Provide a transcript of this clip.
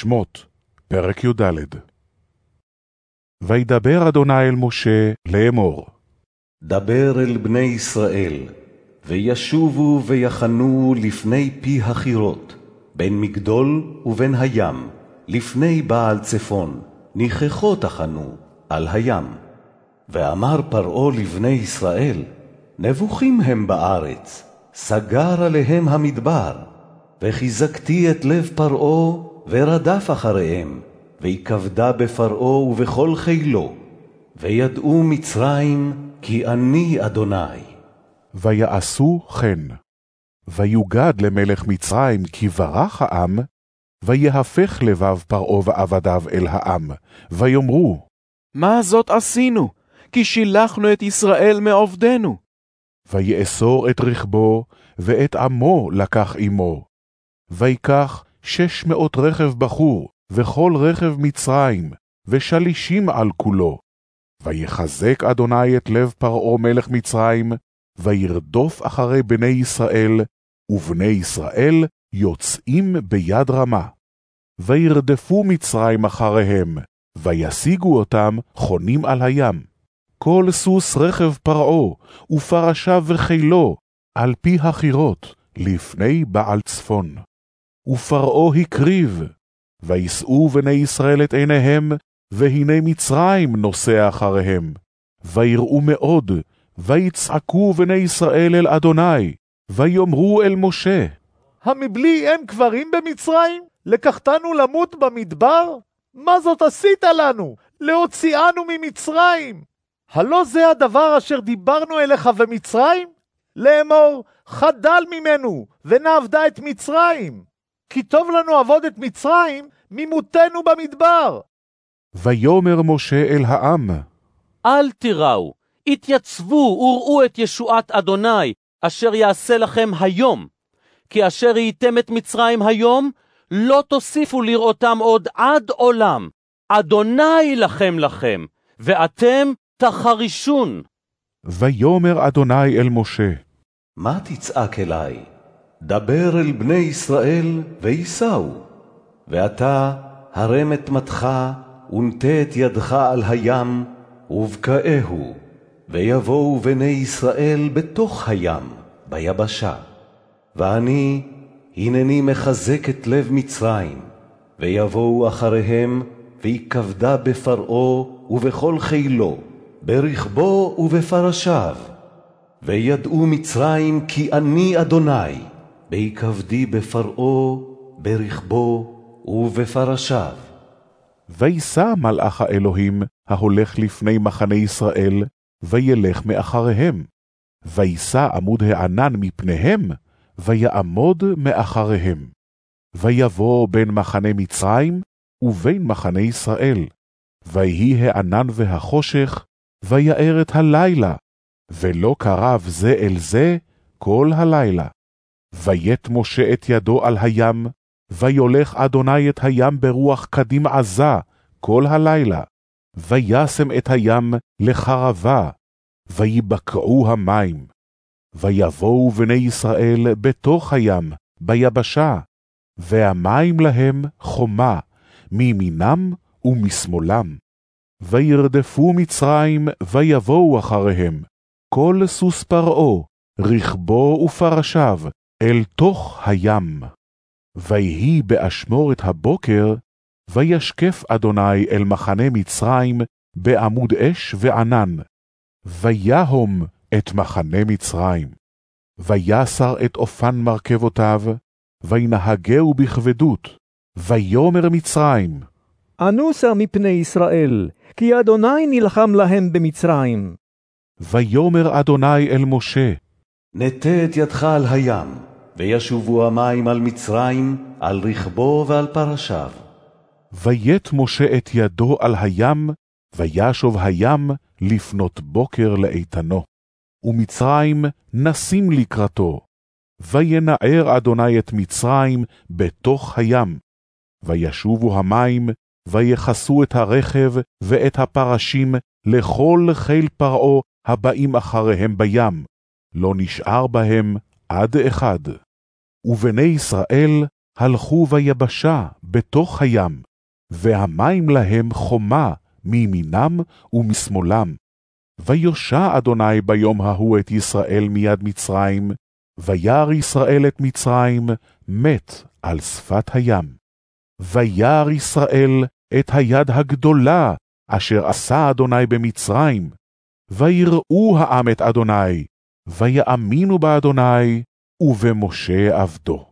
שמות, פרק י"ד וידבר אדוני אל משה לאמור. דבר אל בני ישראל, וישובו ויחנו לפני פי החירות, בין מגדול ובין הים, לפני בעל צפון, ניחכו תחנו על הים. ואמר פרעה לבני ישראל, נבוכים הם בארץ, סגר עליהם המדבר, וחיזקתי את לב פרעה ורדף אחריהם, ויכבדה בפרעה ובכל חילו, וידעו מצרים כי אני אדוני. ויעשו כן. ויוגד למלך מצרים כי ברח העם, ויהפך לבב פרעה ועבדיו אל העם, ויאמרו, מה זאת עשינו? כי שילחנו את ישראל מעובדנו. ויאסור את רכבו, ואת עמו לקח עמו. ויקח שש מאות רכב בחור, וכל רכב מצרים, ושלישים על כולו. ויחזק אדוני את לב פרעה מלך מצרים, וירדוף אחרי בני ישראל, ובני ישראל יוצאים ביד רמה. וירדפו מצרים אחריהם, וישיגו אותם חונים על הים. כל סוס רכב פרעה, ופרשיו וחילו, על פי החירות, לפני בעל צפון. ופרעה הקריב, וישאו בני ישראל את עיניהם, והנה מצרים נוסע אחריהם. ויראו מאוד, ויצעקו בני ישראל אל אדוני, ויאמרו אל משה, המבלי אין קברים במצרים? לקחתנו למות במדבר? מה זאת עשית לנו? להוציאנו ממצרים? הלא זה הדבר אשר דיברנו אליך במצרים? לאמור, חדל ממנו, ונעבדה את מצרים. כי טוב לנו עבוד את מצרים, ממותנו במדבר. ויאמר משה אל העם, אל תיראו, התייצבו וראו את ישועת אדוני, אשר יעשה לכם היום. כי אשר ראיתם את מצרים היום, לא תוסיפו לראותם עוד עד עולם. אדוני לכם לכם, ואתם תחרישון. ויאמר אדוני אל משה, מה תצעק אלי? דבר אל בני ישראל וייסעו. ואתה הרם את מתך ונטה את ידך על הים, ובקעהו, ויבואו בני ישראל בתוך הים, ביבשה. ואני, הנני מחזק את לב מצרים, ויבואו אחריהם, ויכבדה בפרעה ובכל חילו, ברכבו ובפרשיו. וידעו מצרים כי אני אדוני, בהיכבדי בפרעה, ברכבו ובפרשיו. וישא מלאך האלוהים ההולך לפני מחנה ישראל, וילך מאחריהם. וישא עמוד הענן מפניהם, ויעמוד מאחריהם. ויבוא בין מחנה מצרים ובין מחנה ישראל. ויהי הענן והחושך, ויער את הלילה, ולא קרב זה אל זה כל הלילה. ויית משה את ידו על הים, ויולך אדוני את הים ברוח קדים עזה כל הלילה, וישם את הים לחרבה, ויבקעו המים. ויבואו בני ישראל בתוך הים, ביבשה, והמים להם חומה, מימינם ומשמאלם. וירדפו מצרים, ויבואו אחריהם, כל סוס פרעה, רכבו ופרשיו, אל תוך הים. ויהי באשמורת הבוקר, וישקף אדוני אל מחנה מצרים בעמוד אש וענן, ויהום את מחנה מצרים. ויסר את אופן מרכבותיו, וינהגהו בכבדות, ויאמר מצרים, אנוסה מפני ישראל, כי אדוני נלחם להם במצרים. ויאמר אדוני אל משה, נטה את ידך על הים, וישובו המים על מצרים, על רכבו ועל פרשיו. ויית משה את ידו על הים, וישוב הים לפנות בוקר לאיתנו. ומצרים נשים לקראתו. וינער אדוני את מצרים בתוך הים. וישובו המים, ויכסו את הרכב ואת הפרשים לכל חיל פרעה הבאים אחריהם בים. לא נשאר בהם עד אחד. ובני ישראל הלכו ביבשה בתוך הים, והמים להם חומה מימינם ומשמאלם. ויושע אדוני ביום ההוא את ישראל מיד מצרים, וירא ישראל את מצרים, מת על שפת הים. וירא ישראל את היד הגדולה, אשר עשה אדוני במצרים. ויראו העם את אדוני, ויאמינו באדוני, ובמשה עבדו.